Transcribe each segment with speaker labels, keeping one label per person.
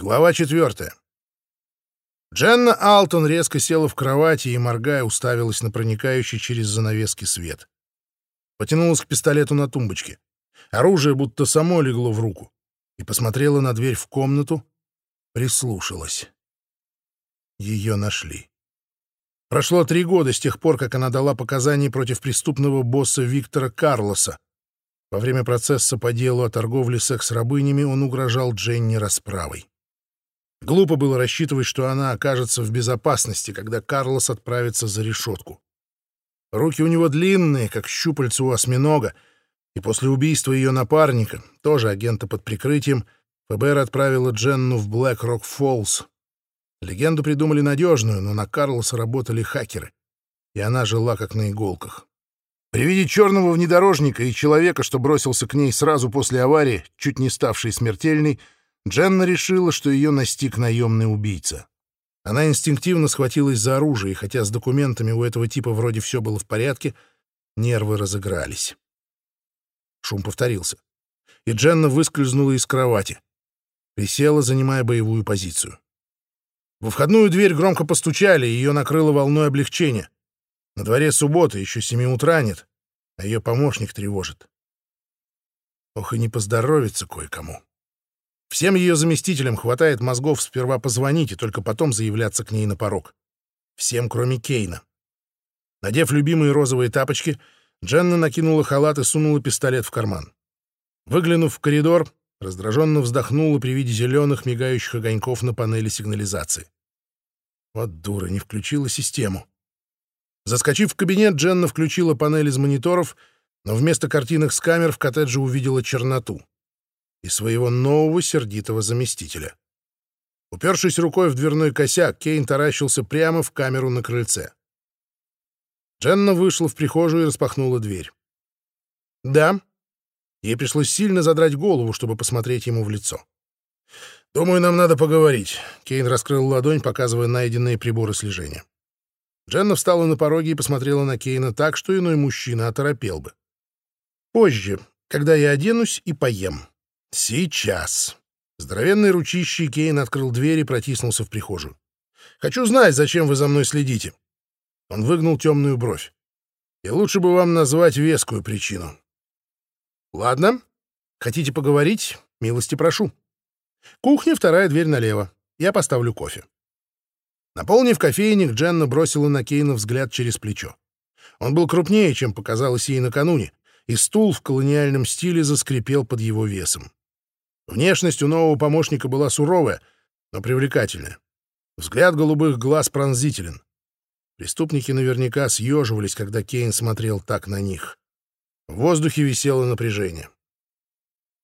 Speaker 1: Глава четвертая. Дженна Алтон резко села в кровати и, моргая, уставилась на проникающий через занавески свет. Потянулась к пистолету на тумбочке. Оружие будто само легло в руку. И посмотрела на дверь в комнату, прислушалась. Ее нашли. Прошло три года с тех пор, как она дала показания против преступного босса Виктора Карлоса. Во время процесса по делу о торговле секс-рабынями он угрожал Дженне расправой. Глупо было рассчитывать, что она окажется в безопасности, когда Карлос отправится за решетку. Руки у него длинные, как щупальца у осьминога, и после убийства ее напарника, тоже агента под прикрытием, ФБР отправила Дженну в Блэк-Рок-Фоллс. Легенду придумали надежную, но на Карлоса работали хакеры, и она жила как на иголках. При виде черного внедорожника и человека, что бросился к ней сразу после аварии, чуть не ставшей смертельной, Дженна решила, что ее настиг наемный убийца. Она инстинктивно схватилась за оружие, и хотя с документами у этого типа вроде все было в порядке, нервы разыгрались. Шум повторился, и Дженна выскользнула из кровати. Присела, занимая боевую позицию. Во входную дверь громко постучали, и ее накрыло волной облегчения. На дворе суббота, еще семи утра нет, а ее помощник тревожит. Ох, и не поздоровится кое-кому. Всем ее заместителям хватает мозгов сперва позвонить и только потом заявляться к ней на порог. Всем, кроме Кейна. Надев любимые розовые тапочки, Дженна накинула халат и сунула пистолет в карман. Выглянув в коридор, раздраженно вздохнула при виде зеленых мигающих огоньков на панели сигнализации. Вот дура, не включила систему. Заскочив в кабинет, Дженна включила панель из мониторов, но вместо картинок с камер в коттедже увидела черноту и своего нового сердитого заместителя. Упершись рукой в дверной косяк, Кейн таращился прямо в камеру на крыльце. Дженна вышла в прихожую и распахнула дверь. «Да». Ей пришлось сильно задрать голову, чтобы посмотреть ему в лицо. «Думаю, нам надо поговорить». Кейн раскрыл ладонь, показывая найденные приборы слежения. Дженна встала на пороге и посмотрела на Кейна так, что иной мужчина оторопел бы. «Позже, когда я оденусь и поем». «Сейчас». Здоровенный ручищий Кейн открыл дверь и протиснулся в прихожую. «Хочу знать, зачем вы за мной следите». Он выгнул темную бровь. «И лучше бы вам назвать вескую причину». «Ладно. Хотите поговорить? Милости прошу. Кухня, вторая дверь налево. Я поставлю кофе». Наполнив кофейник, Дженна бросила на Кейна взгляд через плечо. Он был крупнее, чем показалось ей накануне, и стул в колониальном стиле заскрипел под его весом. Внешность у нового помощника была суровая, но привлекательная. Взгляд голубых глаз пронзителен. Преступники наверняка съеживались, когда Кейн смотрел так на них. В воздухе висело напряжение.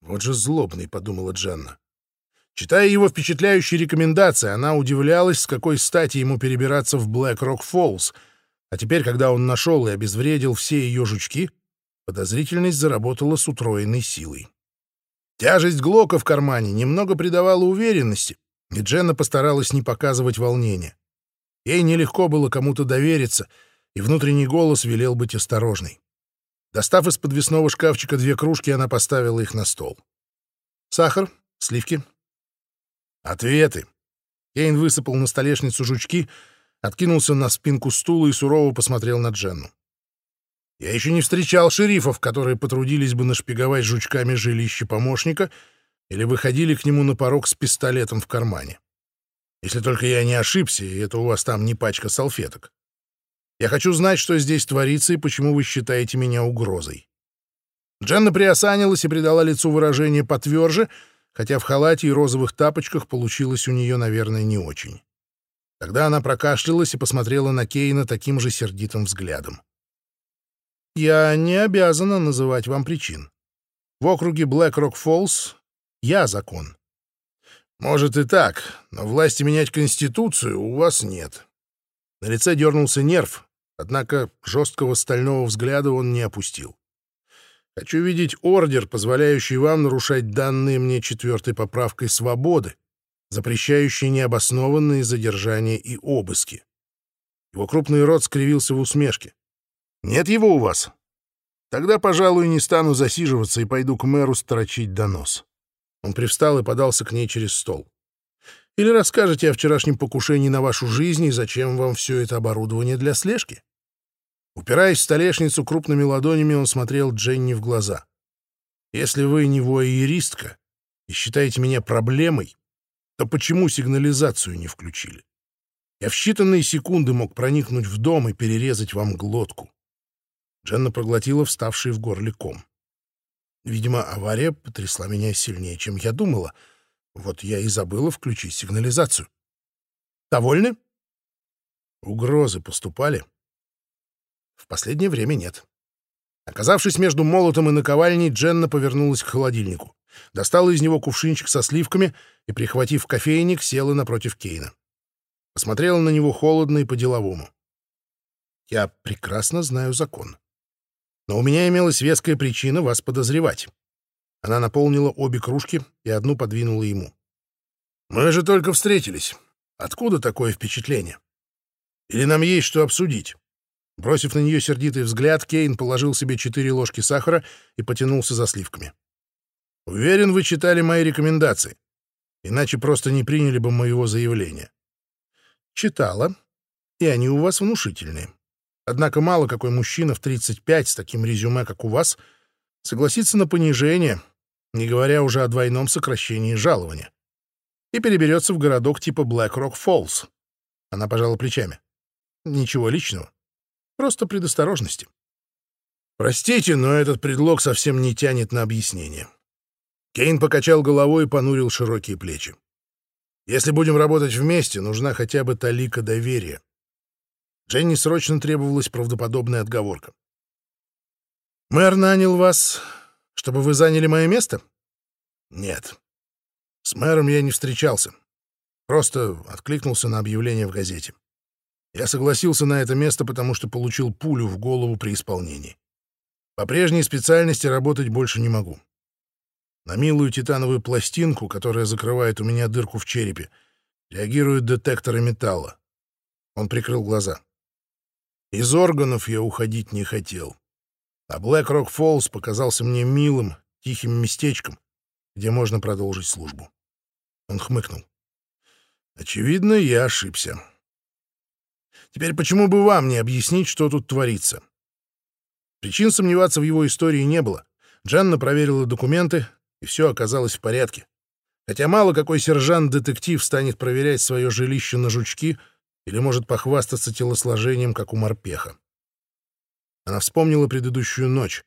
Speaker 1: «Вот же злобный», — подумала Дженна. Читая его впечатляющие рекомендации, она удивлялась, с какой стати ему перебираться в Блэк-Рок-Фоллс, а теперь, когда он нашел и обезвредил все ее жучки, подозрительность заработала с утроенной силой. Тяжесть Глока в кармане немного придавала уверенности, и Дженна постаралась не показывать волнения. Ей нелегко было кому-то довериться, и внутренний голос велел быть осторожной. Достав из подвесного шкафчика две кружки, она поставила их на стол. «Сахар? Сливки?» «Ответы!» Кейн высыпал на столешницу жучки, откинулся на спинку стула и сурово посмотрел на Дженну. Я еще не встречал шерифов, которые потрудились бы нашпиговать жучками жилище помощника или выходили к нему на порог с пистолетом в кармане. Если только я не ошибся, и это у вас там не пачка салфеток. Я хочу знать, что здесь творится и почему вы считаете меня угрозой. Дженна приосанилась и придала лицу выражение потверже, хотя в халате и розовых тапочках получилось у нее, наверное, не очень. Тогда она прокашлялась и посмотрела на Кейна таким же сердитым взглядом. Я не обязана называть вам причин. В округе Блэк-Рок-Фоллс я закон. Может и так, но власти менять Конституцию у вас нет. На лице дернулся нерв, однако жесткого стального взгляда он не опустил. Хочу видеть ордер, позволяющий вам нарушать данные мне четвертой поправкой свободы, запрещающий необоснованные задержания и обыски. Его крупный рот скривился в усмешке. Нет его у вас? Тогда, пожалуй, не стану засиживаться и пойду к мэру строчить донос. Он привстал и подался к ней через стол. Или расскажете о вчерашнем покушении на вашу жизнь и зачем вам все это оборудование для слежки? Упираясь в столешницу крупными ладонями, он смотрел Дженни в глаза. «Если вы не воеристка и считаете меня проблемой, то почему сигнализацию не включили? Я в считанные секунды мог проникнуть в дом и перерезать вам глотку». Дженна проглотила вставший в горле ком. Видимо, авария потрясла меня сильнее, чем я думала. Вот я и забыла включить сигнализацию. Довольны? Угрозы поступали? В последнее время нет. Оказавшись между молотом и наковальней, Дженна повернулась к холодильнику, достала из него кувшинчик со сливками и, прихватив кофейник, села напротив Кейна. Посмотрела на него холодно и по-деловому. «Я прекрасно знаю закон. Но у меня имелась веская причина вас подозревать». Она наполнила обе кружки и одну подвинула ему. «Мы же только встретились. Откуда такое впечатление? Или нам есть что обсудить?» Бросив на нее сердитый взгляд, Кейн положил себе четыре ложки сахара и потянулся за сливками. «Уверен, вы читали мои рекомендации. Иначе просто не приняли бы моего заявления». «Читала, и они у вас внушительные. Однако мало какой мужчина в 35 с таким резюме, как у вас, согласится на понижение, не говоря уже о двойном сокращении жалования, и переберется в городок типа Блэк-Рок-Фоллс». Она пожала плечами. «Ничего личного. Просто предосторожности. Простите, но этот предлог совсем не тянет на объяснение. Кейн покачал головой и понурил широкие плечи. Если будем работать вместе, нужна хотя бы талика доверия. Дженни срочно требовалась правдоподобная отговорка. «Мэр нанял вас, чтобы вы заняли мое место?» «Нет. С мэром я не встречался. Просто откликнулся на объявление в газете. Я согласился на это место, потому что получил пулю в голову при исполнении. По прежней специальности работать больше не могу. На милую титановую пластинку, которая закрывает у меня дырку в черепе, реагируют детекторы металла. Он прикрыл глаза. Из органов я уходить не хотел. А Rock Falls показался мне милым, тихим местечком, где можно продолжить службу. Он хмыкнул. Очевидно, я ошибся. Теперь почему бы вам не объяснить, что тут творится? Причин сомневаться в его истории не было. Джанна проверила документы, и все оказалось в порядке. Хотя мало какой сержант-детектив станет проверять свое жилище на жучки или может похвастаться телосложением, как у морпеха. Она вспомнила предыдущую ночь.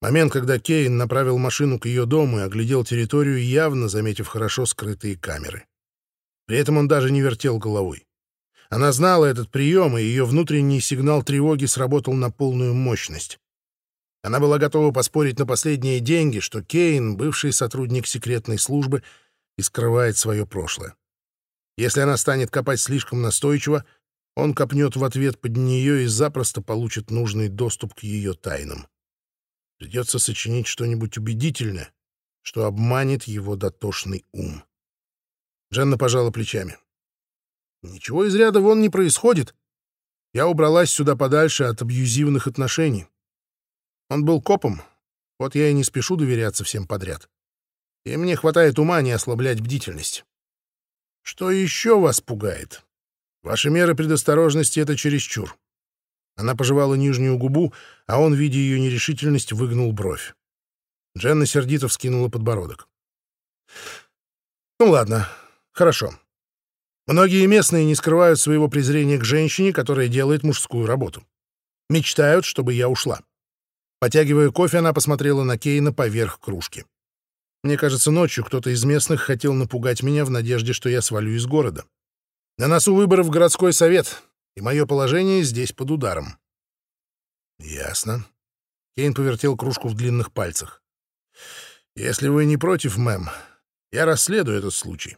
Speaker 1: Момент, когда Кейн направил машину к ее дому и оглядел территорию, явно заметив хорошо скрытые камеры. При этом он даже не вертел головой. Она знала этот прием, и ее внутренний сигнал тревоги сработал на полную мощность. Она была готова поспорить на последние деньги, что Кейн, бывший сотрудник секретной службы, и скрывает свое прошлое. Если она станет копать слишком настойчиво, он копнет в ответ под нее и запросто получит нужный доступ к ее тайнам. Придется сочинить что-нибудь убедительное, что обманет его дотошный ум. Дженна пожала плечами. Ничего из ряда вон не происходит. Я убралась сюда подальше от абьюзивных отношений. Он был копом, вот я и не спешу доверяться всем подряд. И мне хватает ума не ослаблять бдительность. Что еще вас пугает? Ваши меры предосторожности — это чересчур. Она пожевала нижнюю губу, а он, видя ее нерешительность, выгнул бровь. Дженна сердито вскинула подбородок. «Ну ладно, хорошо. Многие местные не скрывают своего презрения к женщине, которая делает мужскую работу. Мечтают, чтобы я ушла. Потягивая кофе, она посмотрела на Кейна поверх кружки. Мне кажется, ночью кто-то из местных хотел напугать меня в надежде, что я свалю из города. На носу выборов в городской совет, и мое положение здесь под ударом. Ясно. Кейн повертел кружку в длинных пальцах. Если вы не против, мэм, я расследую этот случай.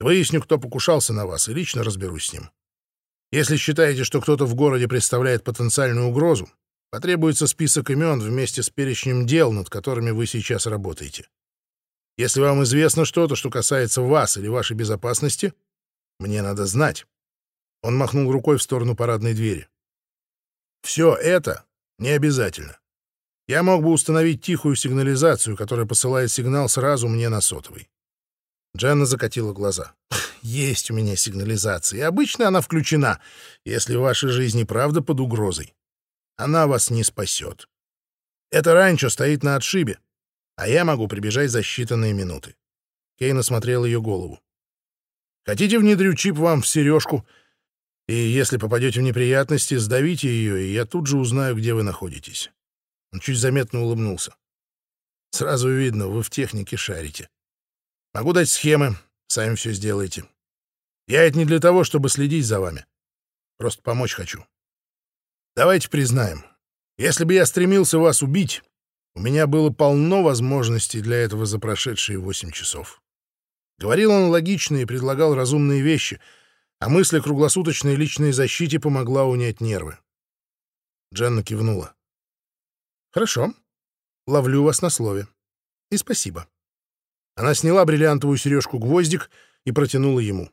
Speaker 1: Выясню, кто покушался на вас, и лично разберусь с ним. Если считаете, что кто-то в городе представляет потенциальную угрозу, потребуется список имен вместе с перечнем дел, над которыми вы сейчас работаете. Если вам известно что-то, что касается вас или вашей безопасности, мне надо знать. Он махнул рукой в сторону парадной двери. Все это не обязательно. Я мог бы установить тихую сигнализацию, которая посылает сигнал сразу мне на сотовый. Дженна закатила глаза. есть у меня сигнализация, и обычно она включена, если ваша жизнь и правда под угрозой. Она вас не спасет. Это ранчо стоит на отшибе, а я могу прибежать за считанные минуты. Кейн осмотрел ее голову. Хотите, внедрю чип вам в сережку, и если попадете в неприятности, сдавите ее, и я тут же узнаю, где вы находитесь. Он чуть заметно улыбнулся. Сразу видно, вы в технике шарите. Могу дать схемы, сами все сделаете. Я это не для того, чтобы следить за вами. Просто помочь хочу. Давайте признаем, если бы я стремился вас убить, у меня было полно возможностей для этого за прошедшие восемь часов. Говорил он логично и предлагал разумные вещи, а мысль о круглосуточной личной защите помогла унять нервы. Дженна кивнула. «Хорошо. Ловлю вас на слове. И спасибо». Она сняла бриллиантовую сережку-гвоздик и протянула ему.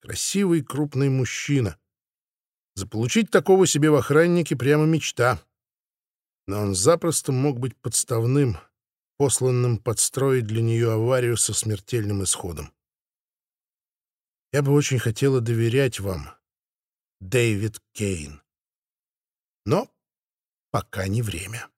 Speaker 1: Красивый крупный мужчина. Заполучить такого себе в охраннике прямо мечта. Но он запросто мог быть подставным, посланным подстроить для нее аварию со смертельным исходом. Я бы очень хотела доверять вам, Дэвид Кейн. Но пока не время.